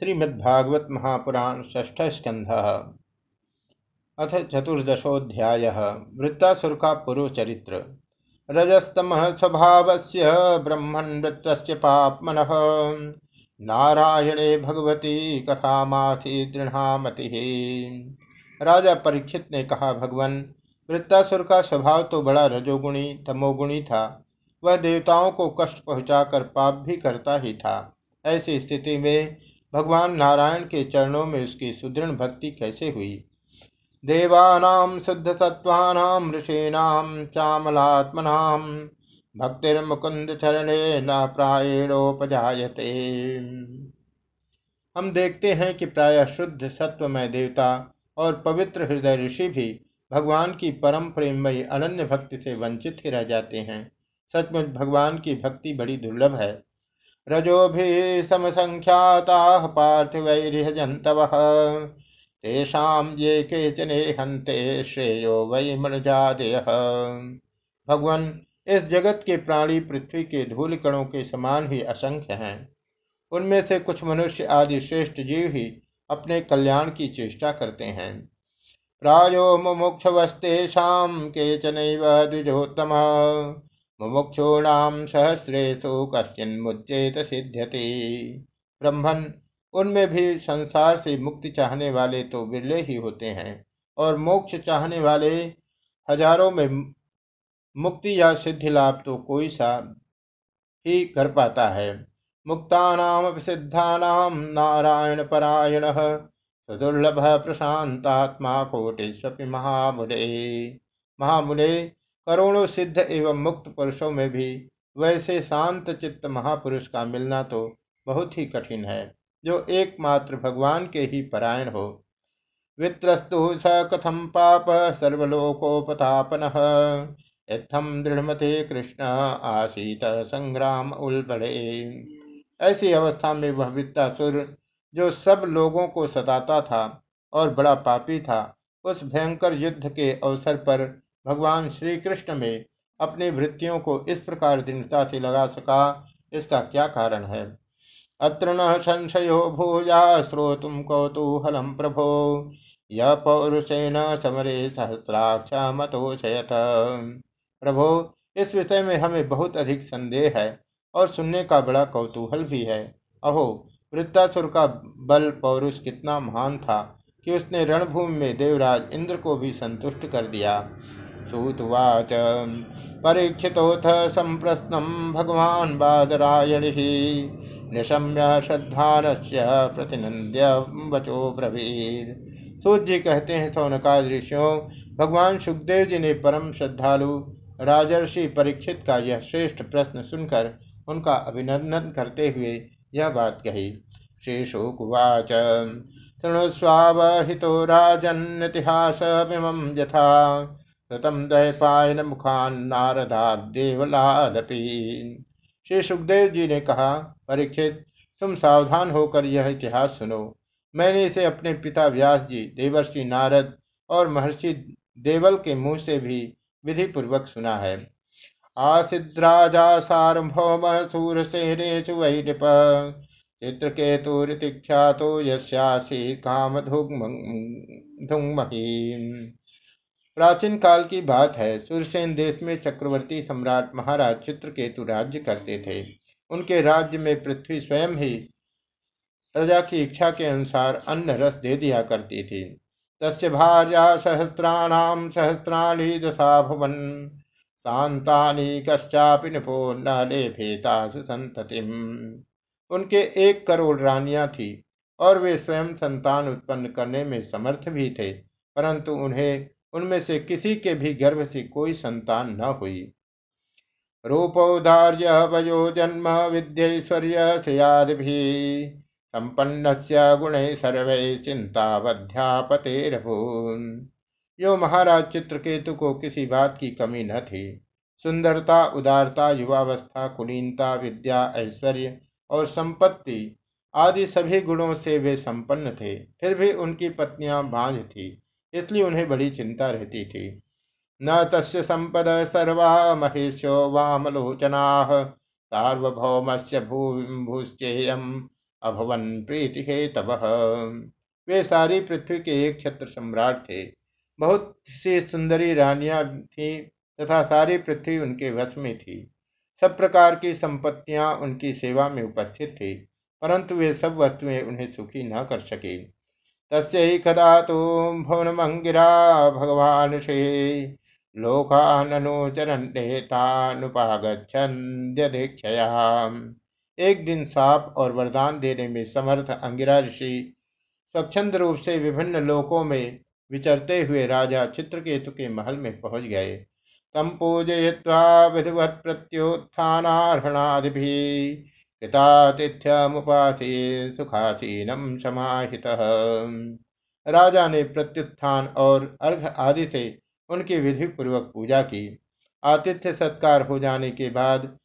श्रीमद्भागवत महापुराण ष्ठ स्कंध। अथ चतुर्दशोध्याय वृत्तासुर का पूर्व चरित्र रजस्तम स्वभाव से ब्रह्मण वृत्त पापमन। नारायणे भगवती कथा कथामासी दृढ़ामति राजा परीक्षित ने कहा, भगवान, वृत्तासुर का स्वभाव तो बड़ा रजोगुणी, तमोगुणी था। वह देवताओं को कष्ट पहुंचाकर पाप भी करता ही था। ऐसी स्थिति में भगवान नारायण के चरणों में उसकी सुदृढ़ भक्ति कैसे हुई? देवानाम शुद्ध सत्वानाम ऋषीणाम चामलात्मनाम भक्तिर्मुकुंद चरणे न प्रायणोपजायते। हम देखते हैं कि प्राय शुद्ध सत्वमय देवता और पवित्र हृदय ऋषि भी भगवान की परम प्रेममयी अनन्य भक्ति से वंचित ही रह जाते हैं। सचमुच भगवान की भक्ति बड़ी दुर्लभ है। रजोभिः समसङ्ख्याताः पार्थिवैरिहजन्तवः तेषां ये केचने हन्ते श्रेयो वै मनुजादयः भगवान, इस जगत के प्राणी पृथ्वी के धूल कणों के समान ही असंख्य हैं। उनमें से कुछ मनुष्य आदि श्रेष्ठ जीव ही अपने कल्याण की चेष्टा करते हैं। प्रायो मुमुक्षवस्तेषां केचन द्विजोत्तम। मुमुक्षूणाम सहस्रेशु कश्चिन्मुच्चेत सिद्ध्यति। ब्रह्मन, उनमें भी संसार से मुक्ति चाहने वाले तो बिरले ही होते हैं और मोक्ष चाहने वाले हज़ारों में मुक्ति या सिद्धि लाभ तो कोई सा ही कर पाता है। मुक्तानाम सिद्धानाम नारायण परायण सुदुर्लभ प्रशांतात्मा कोटिस्वपि महामुने। महामुने करोड़ों सिद्ध एवं मुक्त पुरुषों में भी वैसे शांत चित्त महापुरुष का मिलना तो बहुत ही कठिन है, जो एकमात्र भगवान के ही परायण हो। वित्रस्तु स कथम पाप सर्वलोकोपतापन यथम दृढ़मते कृष्ण आसीत संग्राम उलबड़े। ऐसी अवस्था में वह वित्तासुर जो सब लोगों को सताता था और बड़ा पापी था, उस भयंकर युद्ध के अवसर पर भगवान श्री कृष्ण में अपनी वृत्तियों को इस प्रकार दृढ़ता से लगा सका, इसका क्या कारण है? अत्र न संशयो भूजा श्रोतुम कौतूहलम प्रभो, य पौरुषेण समरे सहस्राक्ष मतोषयत। प्रभो, इस विषय में हमें बहुत अधिक संदेह है और सुनने का बड़ा कौतूहल भी है। अहो, वृत्तासुर का बल पौरुष कितना महान था कि उसने रणभूमि में देवराज इंद्र को भी संतुष्ट कर दिया। सूतुवाच। परीक्षितोऽथ सम्प्रश्नं भगवान् बादरायणिः। निशम्य श्रद्धानस्य प्रतिनंद्य वचो ब्रवीद सूत जी कहते हैं, सौनकाद ऋषियों, भगवान सुखदेव जी ने परम श्रद्धालु राजर्षि परीक्षित का यह श्रेष्ठ प्रश्न सुनकर उनका अभिनंदन करते हुए यह बात कही। श्री शुकुवाच शृणुस्वावहितो राजन्तिहास यथा ऋतम दैपायन मुखान नारदादेवलादपि श्री सुखदेव जी ने कहा, परीक्षित, तुम सावधान होकर यह इतिहास सुनो। मैंने इसे अपने पिता व्यास जी, देवर्षि नारद और महर्षि देवल के मुँह से भी विधि पूर्वक सुना है। आसिद्राजा सार्वभौम सूरसेनेषु वै नृप चित्रकेतुरितिख्यातो यस्यासी काम धुंगमही प्राचीन काल की बात है, सुरसेन देश में चक्रवर्ती सम्राट महाराज चित्रकेतु राज्य करते थे। उनके राज्य में पृथ्वी स्वयं ही प्रजा की इच्छा के अनुसार अन्न रस दे दिया करती थी। तस्य भार्या सहस्राणाम सहस्राणी दशा भवन शांतानी कश्चापि निपो न लेभेता संततिम उनके एक करोड़ रानियाँ थी और वे स्वयं संतान उत्पन्न करने में समर्थ भी थे, परंतु उन्हें उनमें से किसी के भी गर्भ से कोई संतान न हुई। रूपौदार्य वयो जन्म विद्यैश्वर्य श्रेयादि संपन्न गुण सर्वे चिंतावध्यापतेरभून यो महाराज चित्रकेतु को किसी बात की कमी न थी। सुंदरता, उदारता, युवावस्था, कुलीनता, विद्या, ऐश्वर्य और संपत्ति आदि सभी गुणों से वे संपन्न थे, फिर भी उनकी पत्नियाँ बांझ थी। इसलिए उन्हें बड़ी चिंता रहती थी। न तस् संपद सर्वा महेशो वामलोचना सार्वभौम से भूश्चेयम अभवन प्रीति हे तब वे सारी पृथ्वी के एक छत्र सम्राट थे। बहुत सी सुंदरी रानियाँ थी तथा सारी पृथ्वी उनके वश में थी। सब प्रकार की संपत्तियाँ उनकी सेवा में उपस्थित थी, परंतु वे सब वस्तुएँ उन्हें सुखी न कर सके। तस्कदा तो भुवनमंगिरा भगवान लोकानुचरण्येतानुपागछया एक दिन साप और वरदान देने में समर्थ अंगिरा ऋषि स्वच्छंद रूप से विभिन्न लोकों में विचरते हुए राजा चित्रकेतु के महल में पहुँच गए। तम पूजय्वा विधिवत प्रत्युत्थानार्हणादि कृतातिथ्यमुपासी सुखासीनम समाहित। राजा ने प्रत्युत्थान और अर्घ आदि से उनकी विधि पूर्वक पूजा की। आतिथ्य सत्कार हो जाने के बाद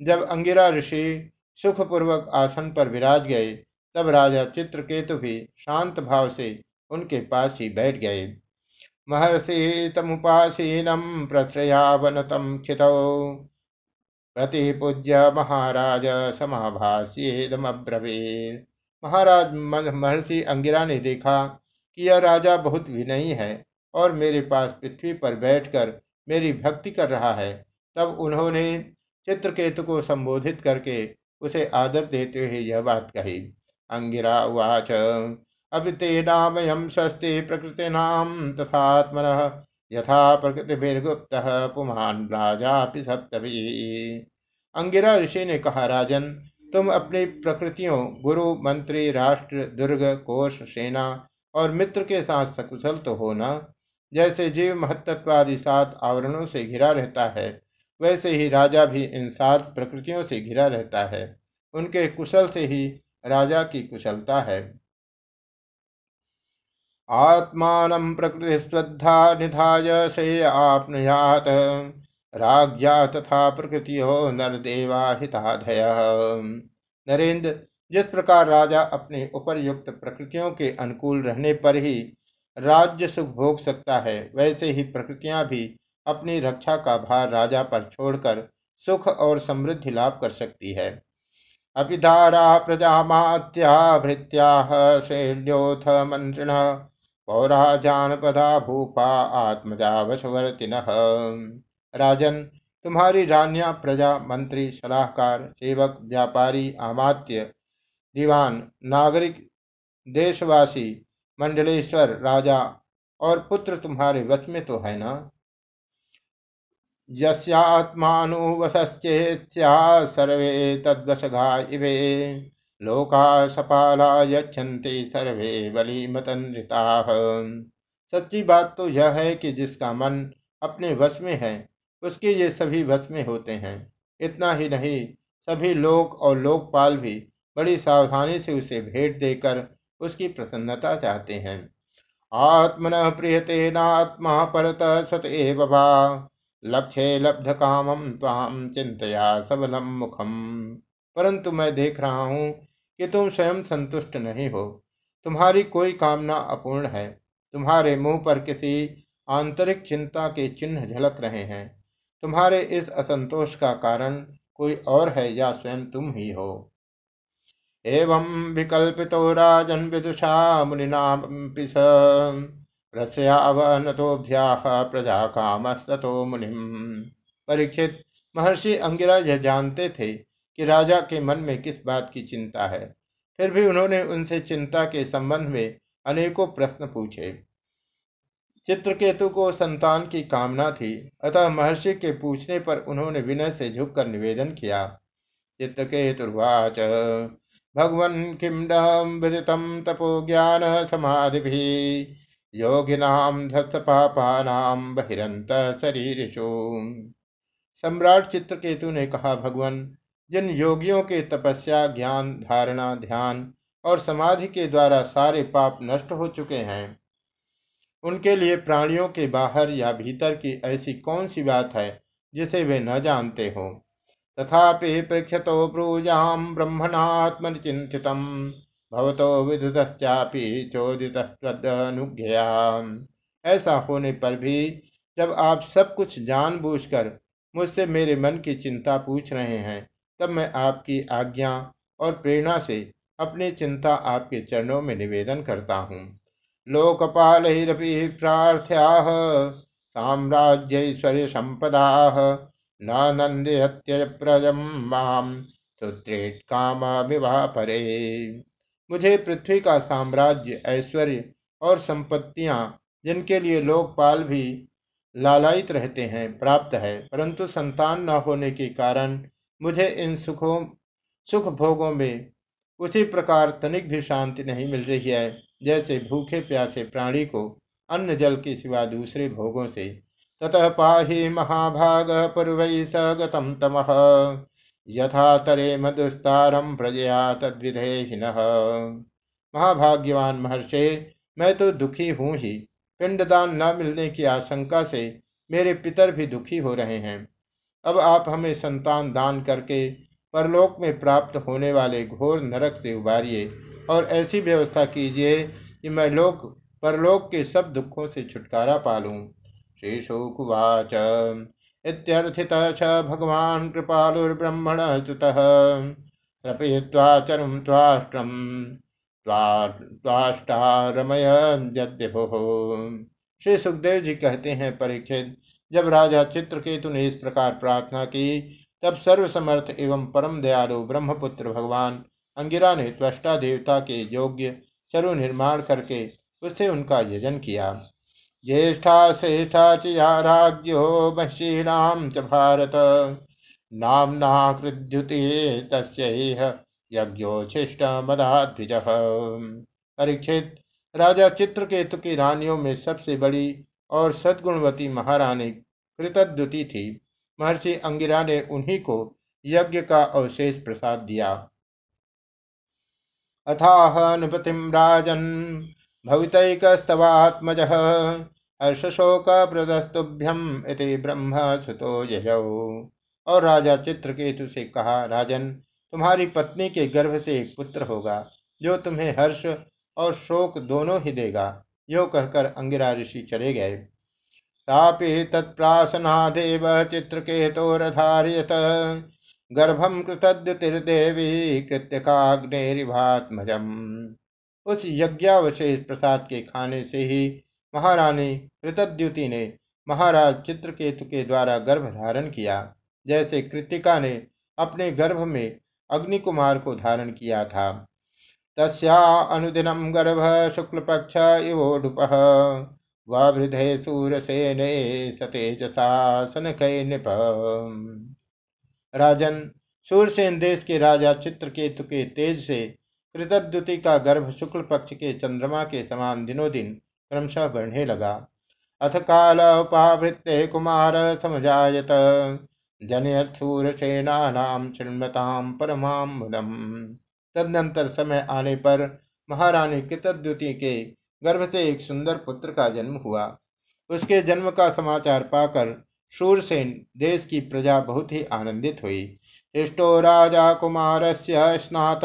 जब अंगिरा ऋषि सुखपूर्वक आसन पर विराज गए, तब राजा चित्रकेतु भी शांत भाव से उनके पास ही बैठ गए। महर्षि तमुपासीनम प्रश्रयावनतम क्षितौ। प्रतिपूज्य महाराज समाभाष्येदमब्रवीत। महाराज महर्षि अंगिरा ने देखा कि यह राजा बहुत विनयी है और मेरे पास पृथ्वी पर बैठकर मेरी भक्ति कर रहा है। तब उन्होंने चित्रकेतु को संबोधित करके उसे आदर देते हुए यह बात कही। अंगिरा उवाच अभितेनामयम स्वस्ति प्रकृतिनाम तथात्मन यथा प्रकृतिर्गुप्त पुमान राजा सप्तभी। अंगिरा ऋषि ने कहा, राजन, तुम अपनी प्रकृतियों, गुरु, मंत्री, राष्ट्र, दुर्ग, कोष, सेना और मित्र के साथ सकुशल तो हो ना? जैसे जीव महत्वादि सात आवरणों से घिरा रहता है, वैसे ही राजा भी इन सात प्रकृतियों से घिरा रहता है। उनके कुशल से ही राजा की कुशलता है। आत्मान प्रकृति श्रद्धा निधाय श्रेय आपनुयात राज्ञा तथा प्रकृतियो नरदेवा हिताधय नरेंद्र, जिस प्रकार राजा अपने उपरयुक्त प्रकृतियों के अनुकूल रहने पर ही राज्य सुख भोग सकता है, वैसे ही प्रकृतियाँ भी अपनी रक्षा का भार राजा पर छोड़कर सुख और समृद्धि लाभ कर सकती है। अभिधारा प्रजा भृत्या श्रेण्योथ मंत्रिण पौरा जानपदा भूपा आत्मजा वशवर्तिन राजन, तुम्हारी रान्या प्रजा, मंत्री, सलाहकार, सेवक, व्यापारी अमात्य दीवान, नागरिक, देशवासी, मंडलेश्वर, राजा और पुत्र तुम्हारे वश में तो है ना? यस्यात्मानुवशश्चेत्या सर्वे तद्वशघा इवे लोका सपाला यच्छन्ति सर्वे बलिमतनृता। सच्ची बात तो यह है कि जिसका मन अपने वश में है, उसके ये सभी वश में होते हैं। इतना ही नहीं, सभी लोक और लोकपाल भी बड़ी सावधानी से उसे भेंट देकर उसकी प्रसन्नता चाहते हैं। आत्मन प्रियते नात्मा परत सत एव लक्ष्य लब्ध कामम ताम चिंतया सबलम मुखम। परंतु मैं देख रहा हूँ कि तुम स्वयं संतुष्ट नहीं हो। तुम्हारी कोई कामना अपूर्ण है। तुम्हारे मुँह पर किसी आंतरिक चिंता के चिन्ह झलक रहे हैं। तुम्हारे इस असंतोष का कारण कोई और है या स्वयं तुम ही हो। एवं विकल्पितो राजन विदुषा मुनिना रस्यावनतोभ्या प्रजा कामस्तो मुनि परीक्षित महर्षि अंगिरा यह जानते थे कि राजा के मन में किस बात की चिंता है। फिर भी उन्होंने उनसे चिंता के संबंध में अनेकों प्रश्न पूछे। चित्रकेतु को संतान की कामना थी, अतः महर्षि के पूछने पर उन्होंने विनय से झुककर निवेदन किया, चित्रकेतुर्वाच, भगवन किम विदितम तपो ज्ञान समाधि भी योगिनाम धत्त पापानाम बहिरंत शरीर सम्राट चित्रकेतु ने कहा, भगवान जिन योगियों के तपस्या, ज्ञान, धारणा, ध्यान और समाधि के द्वारा सारे पाप नष्ट हो चुके हैं, उनके लिए प्राणियों के बाहर या भीतर की ऐसी कौन सी बात है जिसे वे न जानते हो? तथापि प्रेक्षतो ब्रूजाम ब्रह्मणात्म चिंतित चोदित ऐसा होने पर भी जब आप सब कुछ जानबूझकर मुझसे मेरे मन की चिंता पूछ रहे हैं तब मैं आपकी आज्ञा और प्रेरणा से अपनी चिंता आपके चरणों में निवेदन करता हूँ। लोकपाल प्रार्थ्या साम्राज्यश्वर्य संपदा न काम विवाह परे मुझे पृथ्वी का साम्राज्य, ऐश्वर्य और संपत्तियाँ, जिनके लिए लोकपाल भी लालायित रहते हैं, प्राप्त है, परंतु संतान न होने के कारण मुझे इन सुखों, सुख भोगों में उसी प्रकार तनिक भी शांति नहीं मिल रही है, जैसे भूखे प्यासे प्राणी को अन्न जल के सिवा दूसरे भोगों से। ततः पाही महाभाग पूर्व सगतम तम। यथा तरे मधुस्तारम प्रजया तद्विधेहिन। महाभाग्यवान महर्षे, मैं तो दुखी हूँ ही। पिंडदान न मिलने की आशंका से मेरे पितर भी दुखी हो रहे हैं। अब आप हमें संतान दान करके परलोक में प्राप्त होने वाले घोर नरक से उबारिए और ऐसी व्यवस्था कीजिए कि मैं लोक, परलोक के सब दुखों से छुटकारा पालूं। श्री शुकुवाच। इत्यर्थित च भगवान कृपालुर्ब्रह्मण च्युतः। रपयित्वा चरम त्वाष्ट्रम श्री सुखदेव जी कहते हैं, परीक्षित जब राजा चित्रकेतु ने इस प्रकार प्रार्थना की, तब सर्वसमर्थ एवं परम दयालु ब्रह्मपुत्र भगवान अंगिरा ने त्वष्टा देवता के योग्य चरु निर्माण करके उससे उनका यजन किया। ज्येष्ठा श्रेष्ठा च या च भारत, नामना कृद्युति तस्यैह यज्ञोच्छिष्ट मदाद्विज। परीक्षित, राजा चित्रकेतु की रानियों में सबसे बड़ी और सद्गुणवती महारानी कृतद्युति थी। महर्षि अंगिरा ने उन्हीं को यज्ञ का अवशेष प्रसाद दिया। अथाह नृपतिम राजन भवितैकस्तवात्मज हर्षशोक प्रदस्तुभ्यम इति ब्रह्म सुतो यजौ। और राजा चित्रकेतु से कहा, राजन, तुम्हारी पत्नी के गर्भ से एक पुत्र होगा, जो तुम्हें हर्ष और शोक दोनों ही देगा। यो कहकर अंगिरा ऋषि चले गए। तापि तत्प्रासनादेव चित्रकेतोरधारियत। गर्भम कृतद्युतिर्देवी कृत्यकाग्निरिभात्मजम। उस यज्ञावशेष प्रसाद के खाने से ही महारानी कृतद्युति ने महाराज चित्रकेतु के द्वारा गर्भ धारण किया। जैसे कृतिका ने अपने गर्भ में अग्नि कुमार को धारण किया था। तस्या अनुदिनम गर्भ शुक्ल पक्ष इवोडुप वृधे सूरसेने सतेजसा नृप राजन, सूरसेन देश के राजा चित्रकेतु के तेज से कृतद्युति का गर्भ शुक्ल पक्ष के चंद्रमा के समान दिनों दिन क्रमशः बढ़ने लगा। अथ काल उपावृत्ते कुमार समझायत जनयत्सूरसेनानाम चिन्मताम परमाम मुदम तदनंतर समय आने पर महारानी कृतद्युति के गर्भ से एक सुंदर पुत्र का जन्म हुआ। उसके जन्म का समाचार पाकर शूरसेन देश की प्रजा बहुत ही आनंदित हुई। हृष्टो राजा कुमार से स्नात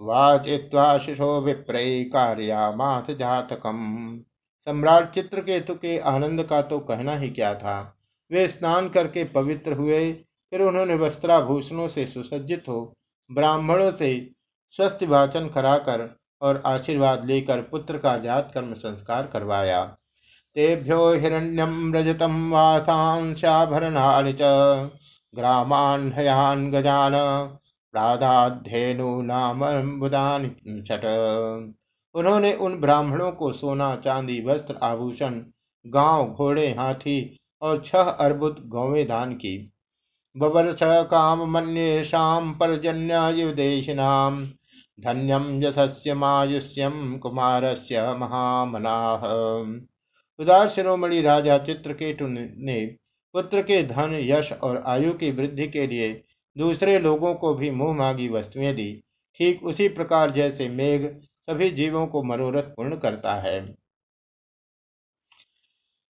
वाचित्वा शिशो विप्रय कार्यामास जातकम। सम्राट चित्रकेतु के आनंद का तो कहना ही क्या था। वे स्नान करके पवित्र हुए, फिर उन्होंने वस्त्राभूषणों से सुसज्जित हो ब्राह्मणों से स्वस्थ वाचन कराकर और आशीर्वाद लेकर पुत्र का जात कर्म संस्कार करवाया। तेभ्यो हिरण्यम रजतम वासांशाभरणानि च। ग्रामान हयान गजान। प्राधाध्येनु नाम बुदान छठ उन्होंने उन ब्राह्मणों को सोना, चांदी, वस्त्र, आभूषण, गाँव, घोड़े, हाथी और छह अर्बुद गौवें दान की। बबर्ष काम मन्येषाम पर्जन्य युदेशिनाम। धन्यम यशस्य मायुष्यम कुमारस्य महामनाह उदार शिरोमणि राजा चित्रकेतु ने पुत्र के धन, यश और आयु की वृद्धि के लिए दूसरे लोगों को भी मुँह मांगी वस्तुएँ दी। ठीक उसी प्रकार जैसे मेघ सभी जीवों को मनोरथ पूर्ण करता है।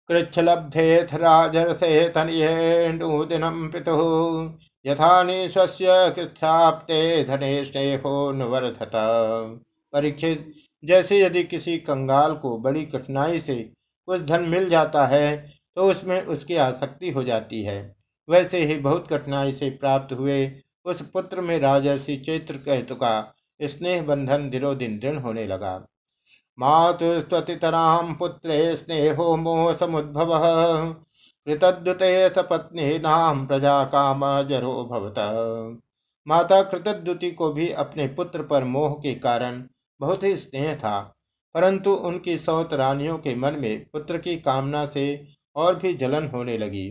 कृच्छलब्धेथ राजरसे तनयेन्दुदिनं पितुः यथा निस्वस्य कृच्छाप्ते धने स्नेहो नुवर्धत। परीक्षित, जैसे यदि किसी कंगाल को बड़ी कठिनाई से कुछ धन मिल जाता है तो उसमें उसकी आसक्ति हो जाती है। वैसे ही बहुत कठिनाई से प्राप्त हुए उस पुत्र में राजर्षि चैत्र कहतु का स्नेह बंधन दिनों दिन दृढ़ होने लगा। मातुस्तराम पुत्रे, स्नेहो मोह समुद्भव कृतद्युते सपत्नी नाम प्रजा काम जरो भवत। माता कृतद्युति को भी अपने पुत्र पर मोह के कारण बहुत ही स्नेह था, परंतु उनकी सौत रानियों के मन में पुत्र की कामना से और भी जलन होने लगी।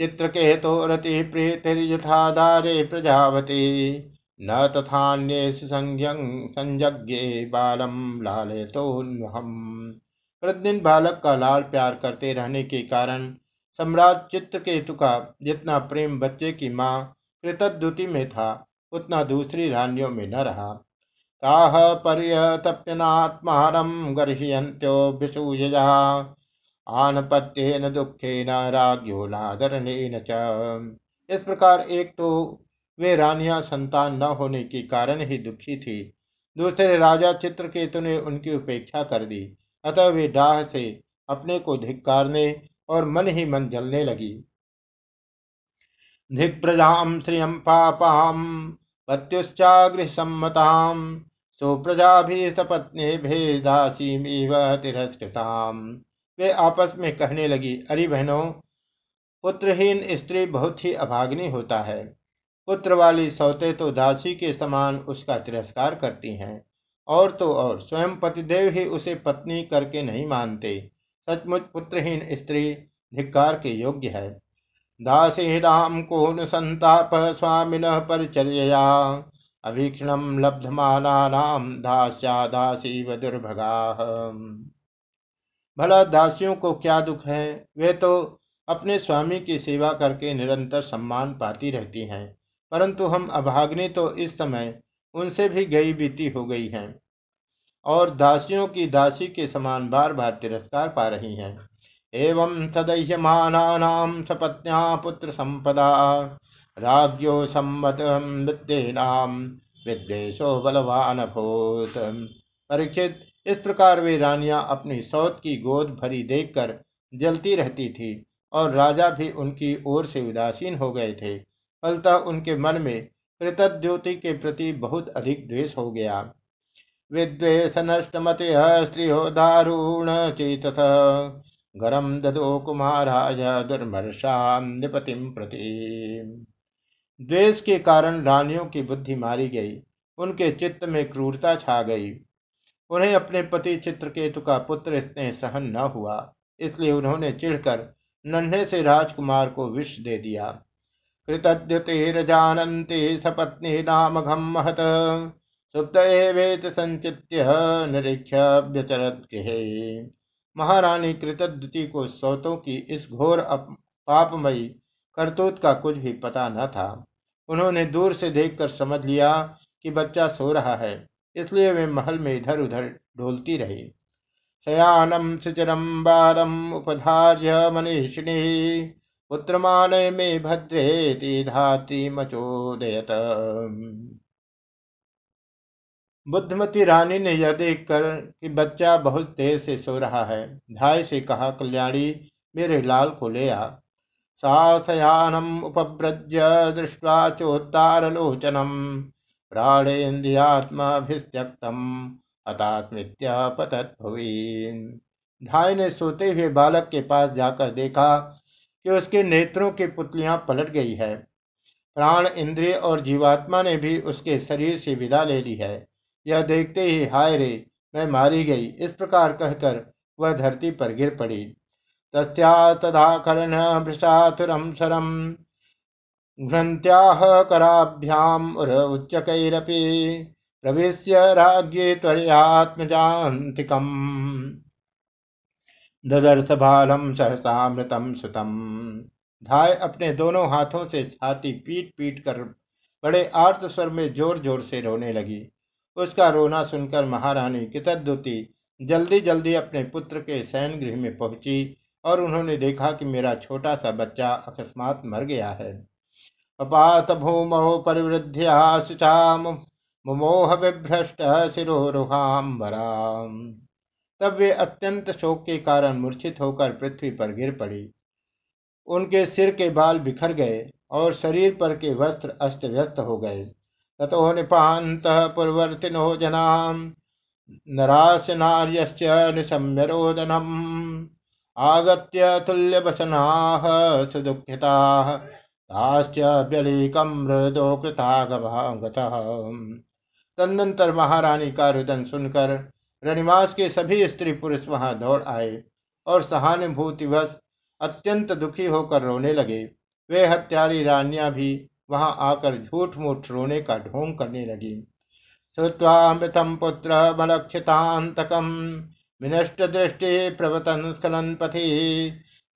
चित्र चित्रकेतो रति प्रीतिर्यथाधारे प्रजावती न तथान्य संज्ञे बालम लालयतोन्वहम प्रतिदिन बालक का लाल प्यार करते रहने के कारण सम्राट चित्रकेतु का जितना प्रेम बच्चे की माँ कृतद्युति में था, उतना दूसरी रानियों में न रहा। ताह पर्यतप्यनात्मानं गर्ह्यन्त्यो विसूयया, आनपत्येन दुखेन राज्यो नादरणेन च। इस प्रकार एक तो वे रानियाँ संतान न होने के कारण ही दुखी थी। दूसरे राजा चित्रकेतु ने उनकी उपेक्षा कर दी। अतः वे डाह से अपने को धिक्कारने और मन ही मन जलने लगी। धिक्प्रजाम श्रियम पापाम पत्युश्चागृहसम्मताम सुप्रजा भी सपत्ने भेदासीमीव तिरस्कृताम। वे आपस में कहने लगी, अरे बहनों, पुत्रहीन स्त्री बहुत ही अभाग्नि होता है। पुत्र वाली सौते तो दासी के समान उसका तिरस्कार करती हैं। और तो और। स्वयं पतिदेव ही उसे पत्नी करके नहीं मानते। सचमुच पुत्रहीन स्त्री धिक्कार के योग्य है। दासीनां को संताप स्वामिन परिचर्यया? अभीक्षणम लब्धमानानाम दास्या दासी व दुर्भगा। भला दासियों को क्या दुख है? वे तो अपने स्वामी की सेवा करके निरंतर सम्मान पाती रहती हैं। परंतु हम अभाग्नि तो इस समय उनसे भी गई बीती हो गई हैं। और दासियों की दासी के समान बार बार तिरस्कार पा रही हैं। एवं तदह्यमानानां सपत्न्या पुत्र संपदा राज्यो सम्मत विद्येनाम विद्वेशो बलवान भूत। परीक्षित, इस प्रकार वे रानियाँ अपनी सौत की गोद भरी देखकर जलती रहती थी और राजा भी उनकी ओर से उदासीन हो गए थे। फलतः उनके मन में कृतद्योति के प्रति बहुत अधिक द्वेष हो गया। विद्वेष नष्टमति स्त्रियो दारुण चेत गरम ददो कुमाराय दुर्मर्षाम निपतिम प्रति। द्वेष के कारण रानियों की बुद्धि मारी गई। उनके चित्त में क्रूरता छा गई। उन्हें अपने पति चित्रकेतु का पुत्र स्नेह सहन न हुआ। इसलिए उन्होंने चिढ़कर नन्हे से राजकुमार को विष दे दिया। कृतद्युतिरजानन्ति सपत्नी नाम घम महत सुप्त एवेत संचित्य निरीक्ष व्यचरत गृह महारानी कृतद्युति को सौतों की इस घोर पापमयी करतूत का कुछ भी पता न था। उन्होंने दूर से देखकर समझ लिया कि बच्चा सो रहा है, इसलिए वे महल में इधर उधर ढोलती रही। शयानम सुचरम बालम उपधार्य मनीषिणी। पुत्रमान में भद्रे धात्री मचोदयत बुद्धमती रानी ने यह देखकर कि बच्चा बहुत देर से सो रहा है। धाय से कहा, कल्याणी, मेरे लाल को ले आ। सासयानम उपव्रज्य दृष्टवा चोत्तारलोचनम। प्राणेन्द्रियात्माभित्यक्तम हतास्मृत्य पतत भुवि धाय ने सोते हुए बालक के पास जाकर देखा कि उसके नेत्रों की पुतलियाँ पलट गई है। प्राण, इंद्रिय और जीवात्मा ने भी उसके शरीर से विदा ले ली है। यह देखते ही, हाय रे, मैं मारी गई। इस प्रकार कहकर वह धरती पर गिर पड़ी। तस्या तथा कर्ण भृषातुरम सरम घ्रंत्याह कराभ्याम उच्चकैरपि। प्रवेश्य राज्ञे त्वरयात्मजान्तिकम। ददर्श बालम सहसामृतम सुतम। धाय अपने दोनों हाथों से छाती पीट पीट कर बड़े आर्त स्वर में ज़ोर ज़ोर से रोने लगी। उसका रोना सुनकर महारानी कृतद्युति जल्दी जल्दी अपने पुत्र के शयन गृह में पहुँची और उन्होंने देखा कि मेरा छोटा सा बच्चा अकस्मात मर गया है। अपात भूमो परिवृद्ध्या शुचा मुमोह विभ्रष्ट सिरोरुहाम्बराम तब वे अत्यंत शोक के कारण मूर्छित होकर पृथ्वी पर गिर पड़ी। उनके सिर के बाल बिखर गए और शरीर पर के वस्त्र अस्त व्यस्त हो गए। ततो निपात पूर्वर्तिनो जना नराश नार्यश्च निशम्य रोदनम आगत्य सुदुःखिताः व्यलीकं मृदो कृतागतः तदनंतर महारानी का रुदन सुनकर रनिवास के सभी स्त्री पुरुष वहाँ दौड़ आए और सहानुभूतिवश अत्यंत दुखी होकर रोने लगे। वे हत्यारी रानियाँ भी वहाँ आकर झूठ मूठ रोने का ढोंग करने लगी। श्रुवामृतम पुत्र बलक्षितांतकम विनष्ट दृष्टि प्रवतन स्खलन पथि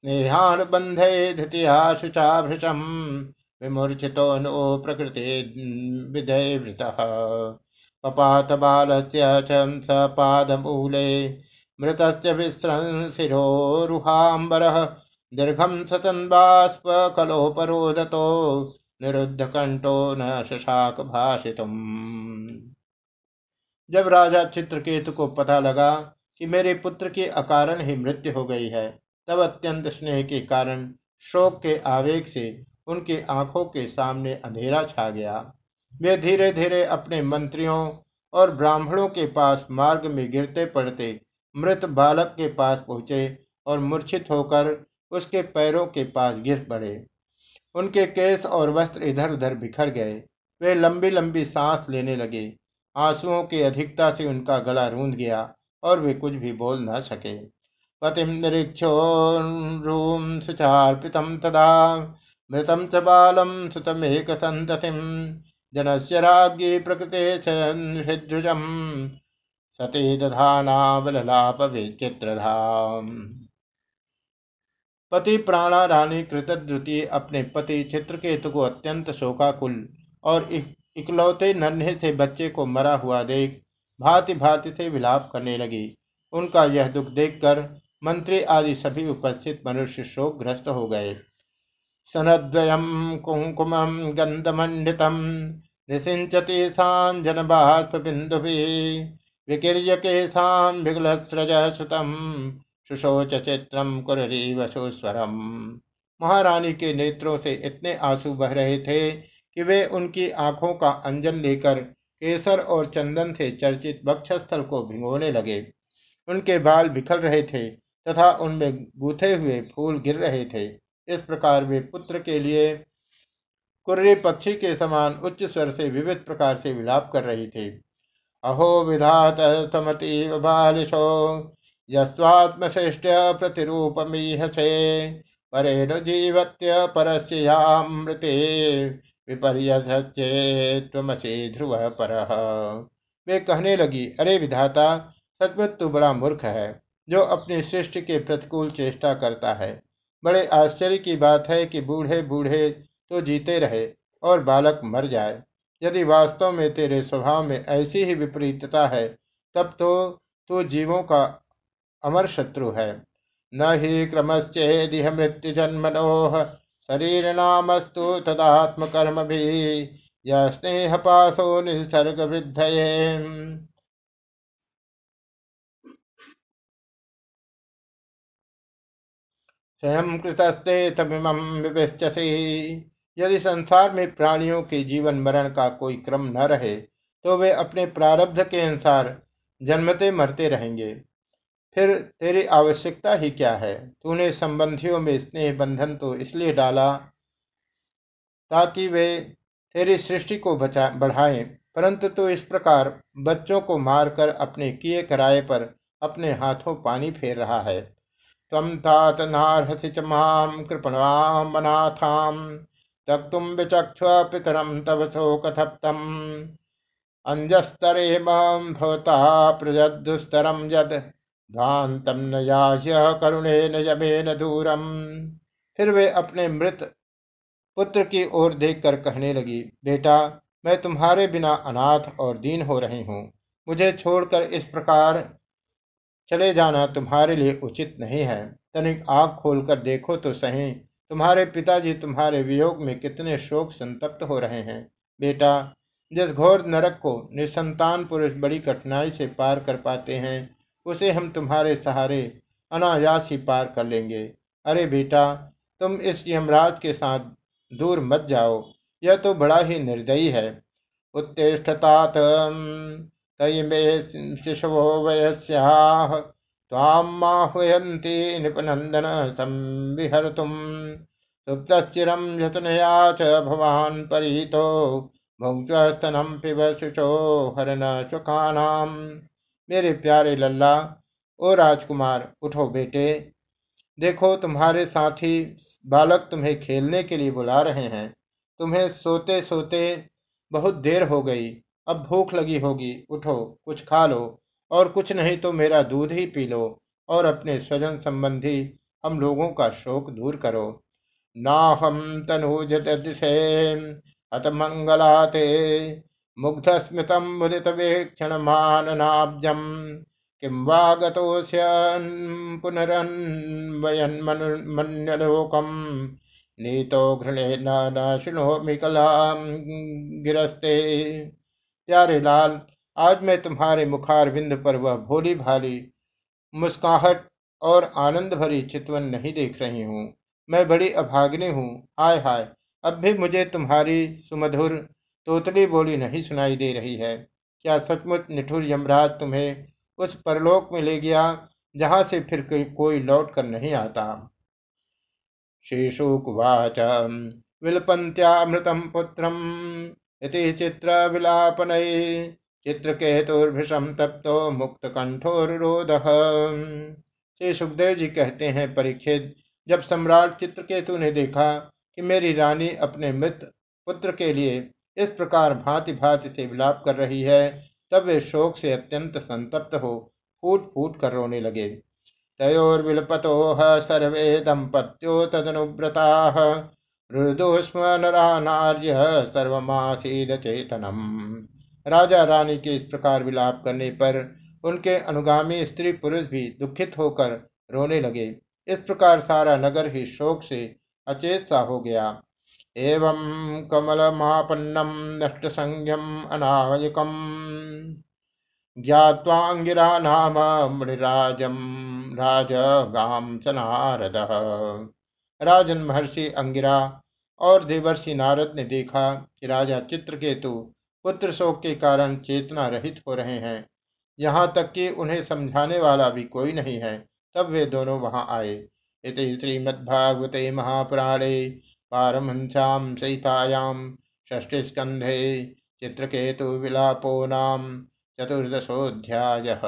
स्नेहानुबंधे धृतिया शुचाभृशम विमूर्छितो नो प्रकृति विदयवृतः पपात बालस्य च पादमूले मृतस्य विस्रंसिरोरुहाम्बरः दीर्घं सतन् बाष्पकलोपरोदतो निरुद्ध कंठो न शशाक भाषितुम जब राजा चित्रकेतु को पता लगा कि मेरे पुत्र की अकारण ही मृत्यु हो गई है, तब अत्यंत स्नेह के कारण शोक के आवेग से उनकी आँखों के सामने अंधेरा छा गया। वे धीरे धीरे अपने मंत्रियों और ब्राह्मणों के पास मार्ग में गिरते पड़ते मृत बालक के पास पहुँचे और मूर्छित होकर उसके पैरों के पास गिर पड़े। उनके केस और वस्त्र इधर उधर बिखर गए। वे लंबी लंबी सांस लेने लगे। आंसुओं की अधिकता से उनका गला रूंध गया और वे कुछ भी बोल न सके। पतिम निरीक्षो रूम सुचार्पितम तदा मृतम च बालम सुतमेक संततिम जनस्य राज्ञी प्रकृते हृद्रुजम सते दधानावललाप विचित्रधाम पति प्राणा रानी कृतद्रुति अपने पति चित्रकेतु को अत्यंत शोकाकुल और इकलौते नन्हे से बच्चे को मरा हुआ देख भांति भांति से विलाप करने लगी। उनका यह दुख देखकर मंत्री आदि सभी उपस्थित मनुष्य शोकग्रस्त हो गए। सनद्वयं कुङ्कुमं गन्धमण्डितं निषिञ्चति साञ्जनबाष्पबिन्दुभिः विकीर्य केशां विगलस्रजसुतं सुशोच चित्रम कुररीव सुस्वरम। महारानी के नेत्रों से इतने आँसू बह रहे थे कि वे उनकी आँखों का अंजन लेकर केसर और चंदन से चर्चित बक्षस्थल को भिगोने लगे। उनके बाल बिखर रहे थे तथा उनमें गूथे हुए फूल गिर रहे थे। इस प्रकार वे पुत्र के लिए कुर्री पक्षी के समान उच्च स्वर से विविध प्रकार से विलाप कर रही थी। अहो विधात समतीव बालिशो यस्वात्मश्रेष्ठ प्रतिरूपमीहसे परेण जीवत्य परस्यामृते विपर्यसे ध्रुव पर। वे कहने लगी, अरे विधाता, सचमुच तू बड़ा मूर्ख है, जो अपनी सृष्टि के प्रतिकूल चेष्टा करता है। बड़े आश्चर्य की बात है कि बूढ़े बूढ़े तो जीते रहे और बालक मर जाए। यदि वास्तव में तेरे स्वभाव में ऐसी ही विपरीतता है, तब तो तू जीवों का अमर शत्रु है। न ही क्रमश्चेदिह मृत्यु जन्मनोह, शरीर नामस्तु तदात्म कर्म भी, या स्नेह पासो निसर्ग वृद्ध स्वयं कृतस्ते तमिमं विवेश्यसी यदि संसार में प्राणियों के जीवन मरण का कोई क्रम न रहे तो वे अपने प्रारब्ध के अनुसार जन्मते मरते रहेंगे। फिर तेरी आवश्यकता ही क्या है? तूने संबंधियों में स्नेह बंधन तो इसलिए डाला ताकि वे तेरी सृष्टि को बचा, बढ़ाएँ, परंतु तू इस प्रकार बच्चों को मारकर अपने किए कराए पर अपने हाथों पानी फेर रहा है। त्वं तात नार्हसि च माँ कृपणामनाथां त्यक्तुं विचक्ष्व पितरं तव शोकथप्तम् अञ्जस्तरे माँ भवता प्रजदुस्तरं यद् भ्रान्तं न याह्य करुणेन यमेन दूरम। फिर वे अपने मृत पुत्र की ओर देखकर कहने लगी, बेटा, मैं तुम्हारे बिना अनाथ और दीन हो रही हूँ। मुझे छोड़कर इस प्रकार चले जाना तुम्हारे लिए उचित नहीं है। तनिक आग खोलकर देखो तो सही। तुम्हारे पिताजी तुम्हारे वियोग में कितने शोक संतप्त हो रहे हैं। बेटा, जिस घोर नरक को निसंतान पुरुष बड़ी कठिनाई से पार कर पाते हैं, उसे हम तुम्हारे सहारे अनायास ही पार कर लेंगे। अरे बेटा, तुम इस यमराज के साथ दूर मत जाओ। यह तो बड़ा ही निर्दयी है। उत्तिष्ठतात तयि मे शिशवो वयस्याः त्वामाह्वयन्ति निपनन्दन संविहर्तुम् सुप्तश्चिरं यतनया च भवान् परितो भुङ्क्ष्वस्तनं पिब शुचो हरन सुखानाम मेरे प्यारे लल्ला, ओ राजकुमार, उठो बेटे। देखो, तुम्हारे साथी बालक तुम्हें खेलने के लिए बुला रहे हैं। तुम्हें सोते सोते बहुत देर हो गई। अब भूख लगी होगी, उठो, कुछ खा लो, और कुछ नहीं तो मेरा दूध ही पी लो, और अपने स्वजन संबंधी हम लोगों का शोक दूर करो। नाहम तनुज अत मंगलाते मुग्ध स्मृतम मुदित वेक्षण माननाब्जम किं वा गतोऽस्यन् पुनरन्वयन्मन्यलोकम् नीतो घृणे न शृणोमि कलाम गिरस्ते। प्यारे लाल, आज मैं तुम्हारे मुखारविंद पर वह भोली भाली मुस्काहट और आनंद भरी चितवन नहीं देख रही हूँ। मैं बड़ी अभाग्नि हूँ। हाय हाय। अब भी मुझे तुम्हारी सुमधुर, तोतली बोली नहीं सुनाई दे रही है। क्या सचमुच निठुर यमराज तुम्हें उस परलोक में ले गया, जहाँ से फिर कोई लौट कर नहीं आता? श्रीशुकुवाच विलपन्त्यामृतं पुत्रम्। इति चित्र चित्रविलापनये चित्रकेतुर्भृशं तप्तो मुक्तकंठोरोदः श्री सुखदेव जी कहते हैं परीक्षित जब सम्राट चित्रकेतु ने देखा कि मेरी रानी अपने मृत पुत्र के लिए इस प्रकार भांति भांति से विलाप कर रही है, तब वे शोक से अत्यंत संतप्त हो फूट फूट कर रोने लगे। तयोर्विलपतोह सर्वे दंपत्यो तदनुव्रता। रुदो स्म नरा नार्य सर्वमासीद चेतनम राजा रानी के इस प्रकार विलाप करने पर उनके अनुगामी स्त्री पुरुष भी दुखित होकर रोने लगे। इस प्रकार सारा नगर ही शोक से अचेत सा हो गया। एवं कमलमापन्नं नष्टसंज्ञम् अनायकम् ज्ञात्वाङ्गिरा नाम मृराजम राजगाम सनारद राजन महर्षि अंगिरा और देवर्षि नारद ने देखा कि राजा चित्रकेतु पुत्र शोक के कारण चेतना रहित हो रहे हैं। यहाँ तक कि उन्हें समझाने वाला भी कोई नहीं है। तब वे दोनों वहाँ आए। इति श्रीमद्भागवते महापुराणे पारमहंस्यां सहितायां चित्रकेतु विलापो नाम चतुर्दशोऽध्यायः।